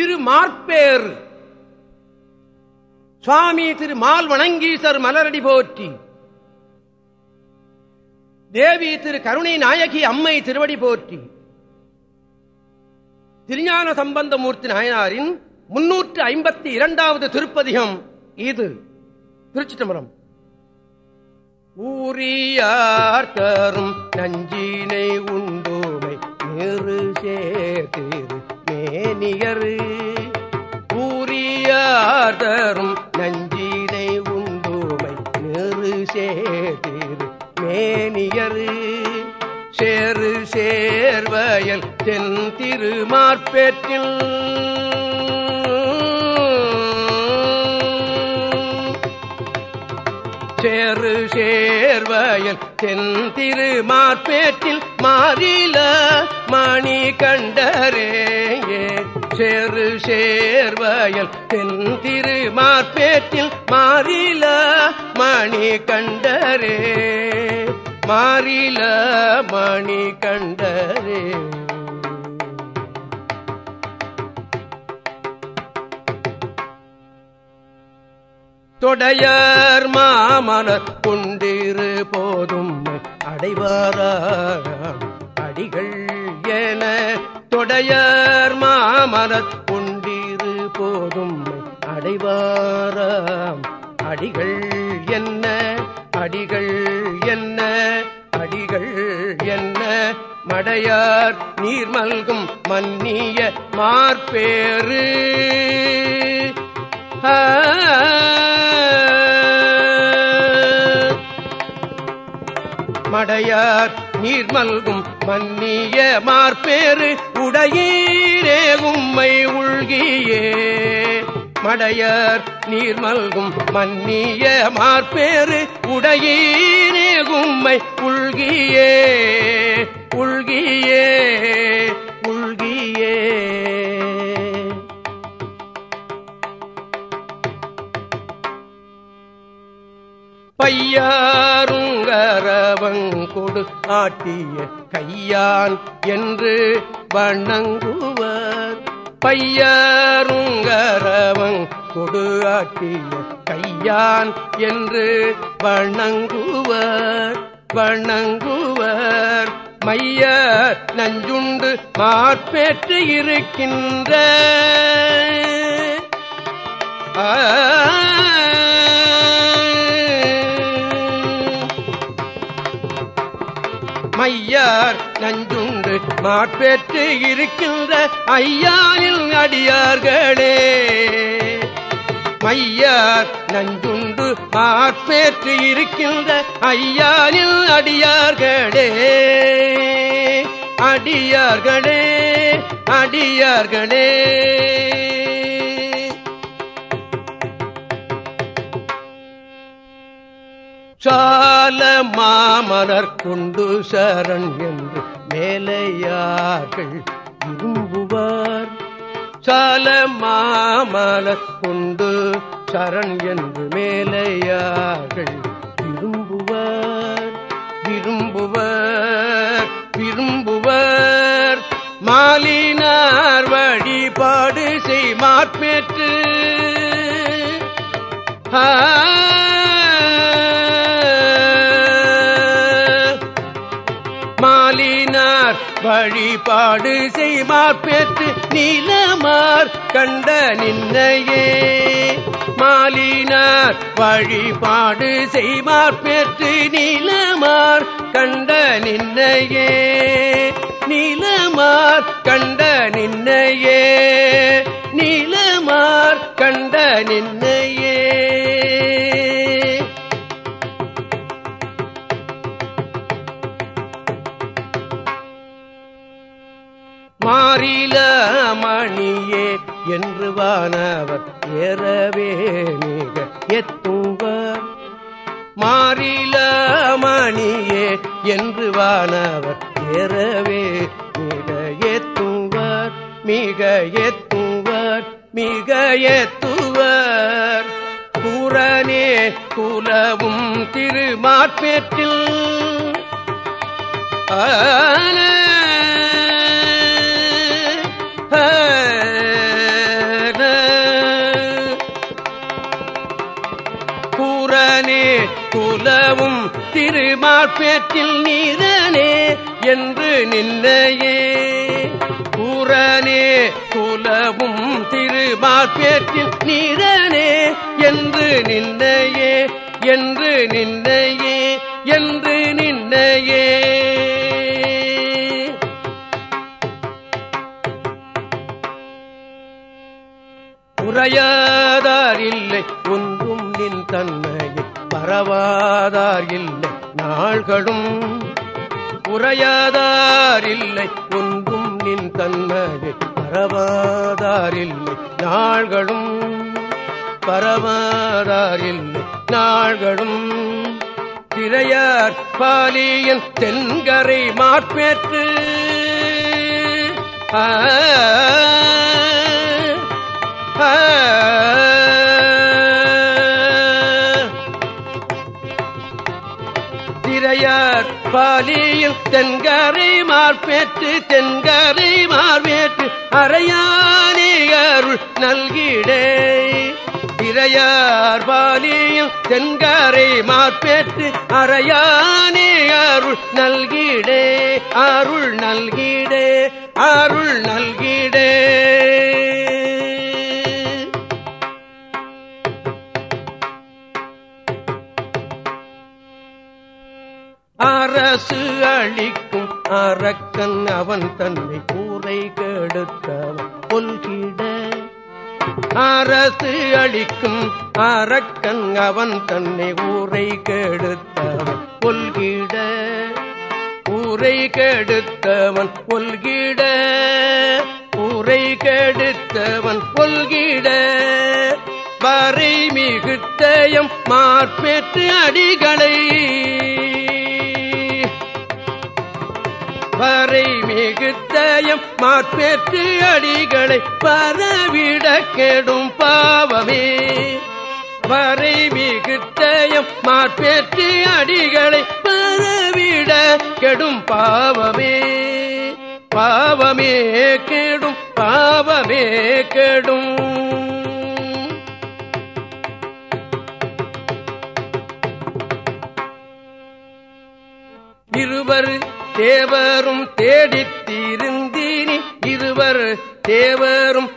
திரு மார்பேர் சுவாமி திரு mall வணங்கீசர் மலரடி போற்றி. தேவி திரு கருணை நாயகி அம்மை திருவடி போற்றி. திருஞான சம்பந்தமூர்த்தி நாயனாரின் முன்னூற்று ஐம்பத்தி இரண்டாவது திருப்பதிகம் இது. திருச்சி தம்பரம் ஊரியார் தரும் நஞ்சினை உண்டோமை நேரு சேர்த்திரு மேனியரு ஊரியார் தரும் நஞ்சினை உண்டோமை நேரு சேர்த்திரு மேனியரு. சேரு சேர்வயல் தென் திருமார்பேற்றில் சேரு சேர்வயல் தென் திருமார்பேற்றில் மாறில மணி கண்டரே சேரு சேர்வயல் தென் திருமார்பேற்றில் மாறில மணி கண்டரே. மாறில மணி கண்டரே. தொடையர் மாமனர் கொண்டிரு போதும் அடைவாராம் அடிகள் என தொடையர் மாமலர் கொண்டிரு போதும் அடைவாராம். அடிகள் என்ன? அடிகள் என்ன? அடிகள் என்ன? மடையார் நீர் மல்கும் மன்னிய மார்பேறு. மடையார் நீர் மல்கும் மன்னிய மார்பேறு உடையீரே உம்மை உள்கியே. மடையர் நீர் மல்கும் மன்னிய மார்பேறு உடையீரே உம்மை உள்கியே. உள்கியே. பையாருங்கரவங் கொடு ஆட்டிய கையான் என்று வணங்குவர். பையாருங்கரவங் கொடு ஆட்டிய கையான் என்று வணங்குவர். வணங்குவர். மைய நஞ்சுண்டு மாற்பேற்று இருக்கின்ற. மையார் நஞ்சுண்டு மாட்பெற்று இருக்கின்ற ஐயானில் அடியார்களே. மையார் நஞ்சுண்டு மாட்பேற்று இருக்கின்ற ஐயானில் அடியார்களே. அடியார்களே அடியார்களே. சால மாமலர் கொண்டு சரண் என்று மேலையார்கள் விரும்புவார். சால மாமலர் கொண்டு சரண் என்று மேலையார்கள் விரும்புவார். விரும்புவர் விரும்புவர். மாலினார் வழிபாடு செய்மாற்பேற்று ஆ வழிபாடு செய்மார்பேற்று நீலமார் கண்ட நின்னையே. மாலினார் வழிபாடு செய்மார்பேற்று நீலமார் கண்ட நின்னையே. நீலமார் கண்ட நின்னையே. நீலமார் கண்ட நின்னையே. என்று வானவர் ஏறவே மிக எத்துவர் மாறில மணியே என்று வானவர் ஏறவே மிக எத்துவர் மிக எத்துவர் மிக எத்துவர். பூரனே குலவும் திருமாற்பேற்றில் ஆன திருமார்பேற்றில் நீதனே என்று நின்னையே. கூறனே குலவும் திருமார்பேற்றில் நீதனே என்று நின்னையே என்று நின்னையே என்று நின்னையே. உரையாதார் இல்லை ஒன்றும் நின் தன்மையை பரவாதார் இல்லை. நாள்களும் உரையாதாரில்லை ஒன்றும் நின் தன்மையை பரவாதாரில்லை நாள்களும் பரவாதாரில்லை நாள்களும் திரையார் பாலியன் தென்கரை மாற்பேற்று ஆ. பாலியில் தென்கரை மார்பேற்று தென்கரை மார்பேற்று அறையானே அருள் நல்கிடே. இறையார் பாலியில் தென்கரை மார்பேற்று அறையானே அருள் நல்கிடே. அருள் நல்கிடே அருள் நல்கிடே. அரசு அளிக்கும் அரக்கன் அவன் தன்னை கூரை கெடுத்தவன் கொல்கிட. அரசு அளிக்கும் அரக்கன் அவன் தன்னை ஊரை கெடுத்தவன் கொல்கிட. ஊரை கெடுத்தவன் கொல்கிட. ஊரை கெடுத்தவன் கொல்கிட. வரை மிகுத்தயம் மார்பெற்று அடிகளை அவரை மிகுத்தயம் மாற்பேற்று அடிகளை பரவிட கெடும் பாவமே. வரை மிகுத்தயம் மாற்பேற்று அடிகளை பரவிட கெடும் பாவமே. பாவமே கெடும் பாவமே கெடும். தேவரும் தேடித் தீருந்தீனி இருவர் தேவரும்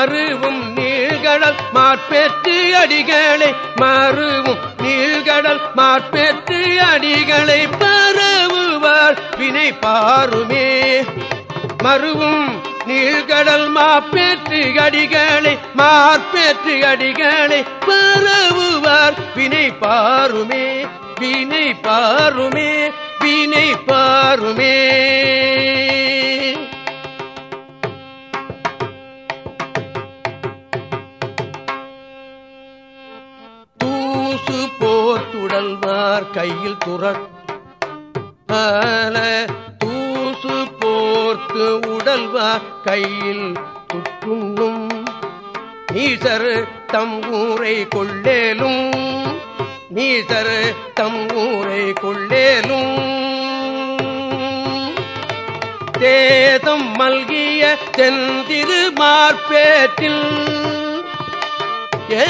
மாறுவும் நீழ்கடல் மாற்பேற்று அடிகளை மாறுவும் நீழ்கடல் மாற்பேற்று அடிகளை பரவுவார். வினை பாருமே. மறுவும் நீழ்கடல் மாப்பேற்று அடிகளை மாற்பேற்று அடிகளை பரவுவார். வினை பாருமே வினை பாருமே வினை பாருமே. கையில் துறக் ஆல தூசு போர்த்து உடல்வா கையில் துட்டுண்ணும். நீசர் தம் ஊரை கொள்ளேலும் நீசர் தம் ஊரை கொள்ளேலும். தேதம் மல்கிய செந்திரு மார்பேற்றில் ஏ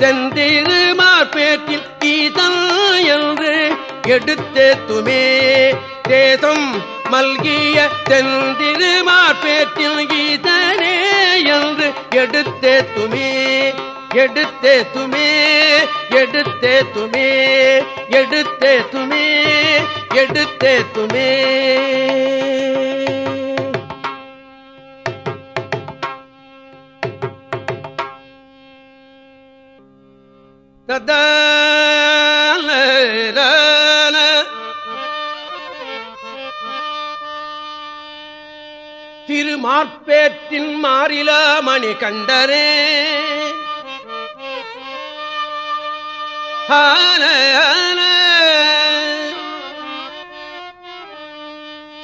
மல்கிய மார்பேற்றில் கீதம் என்று எடுத்தேத்துமே தேதம் மல்கிய செந்திரு மார்பேற்றில் கீதனே என்று எடுத்தேத்துமே எடுத்தே துமே எடுத்தே துமே எடுத்தே துமே எடுத்தே துமே. திருமார்பேற்றின் மாறில மணி கண்டரே.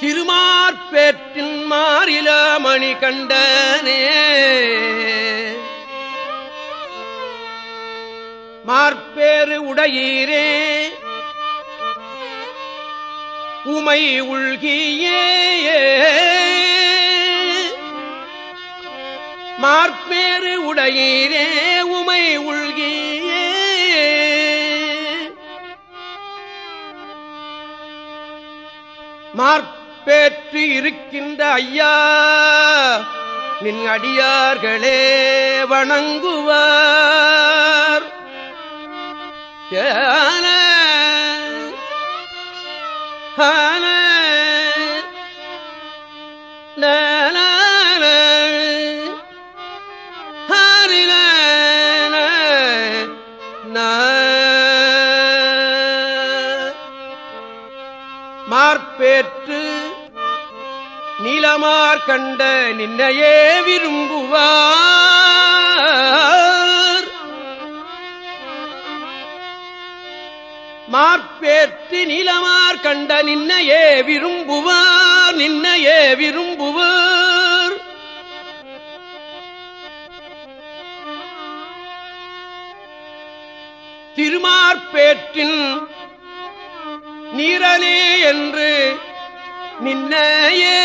திருமார்பேற்றின் மாறில மணி கண்டனே. மார்பேறு உடையீரே. உமை உள்கியே. மார்பேறு உடையீரே உமை உள்கியே. மார்பேற்று இருக்கின்ற ஐயா நின் அடியார்களே வணங்குவார். மார்பேற்று நீலமார் கண்ட நின்னையே விரும்புவார். மார்பேற்று நிலமார் கண்ட நின்னையே விரும்புவார் நின்னையே விரும்புவார். திருமார்பேற்றின் நீரனே என்று நின்னையே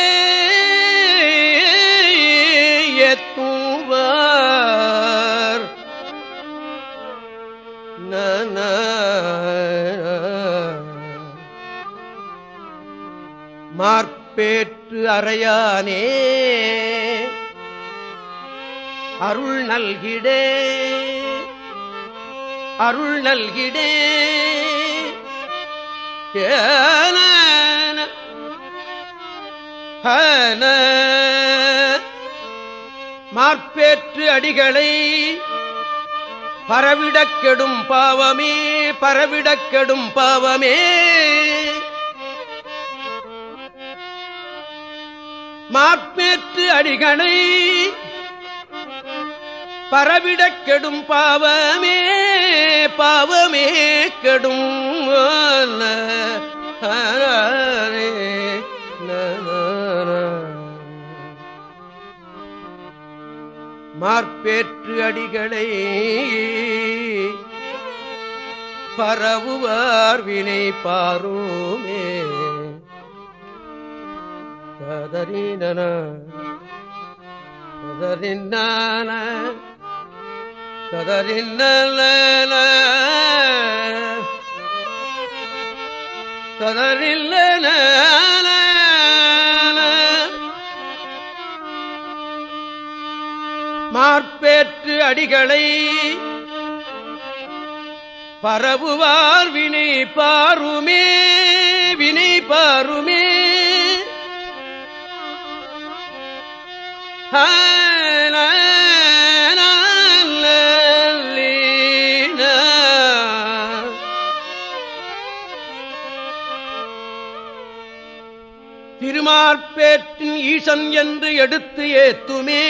மார்பேற்று அறையானே. அருள் நல்கிடே. அருள் நல்கிடே. ஏன மார்பேற்று அடிகளை பரவிடக்கெடும் பாவமே பரவிடக்கெடும் பாவமே. மார்பேற்று அடிகளை பரவிடக் கெடும் பாவமே பாவமே கெடும் மார்பேற்று அடிகளை பரவுவார் வினை பாருமே. கதறினன கதறினான கதறினல கதறில்ல மார்பேற்று அடிகளை பரவுவார் வினை பாருமே. ஈசன் என்று எடுத்து ஏத்துமே.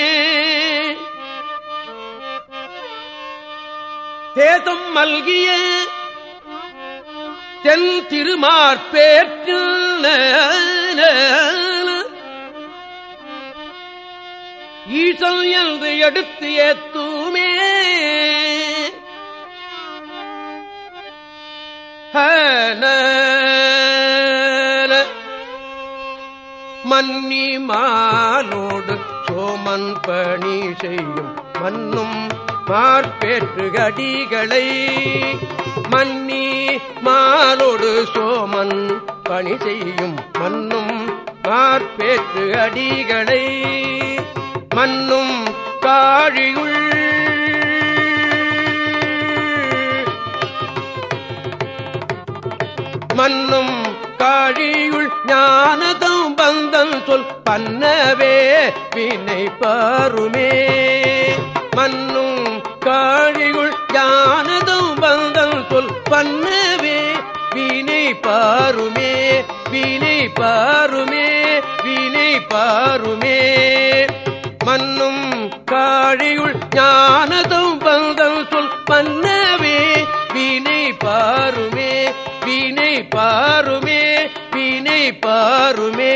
தேதம் மல்கிய தென் திருமார்பேற்று ஈசல் என்று எடுத்து ஏத்துமே. ஹன மன்னி மாலோடு சோமன் பணி செய்யும் மன்னும் மார்பேற்று அடிகளை மன்னி மாலோடு சோமன் பணி செய்யும் மன்னும் மார்பேற்று அடிகளை. மன்னும் காழியுள் மன்னும் வாழியுள் ஞானதம் பந்தம் சொல் பன்னவே வினை பாருமே. மன்னும் காழியுள் ஞானதம் பந்தம் சொல் பன்னவே வினை பாருமே. வினை பாருமே வினை பாருமே. மன்னும் காழியுள் ஞானதம் பந்தம் சொல் மன்னவே பாருமே.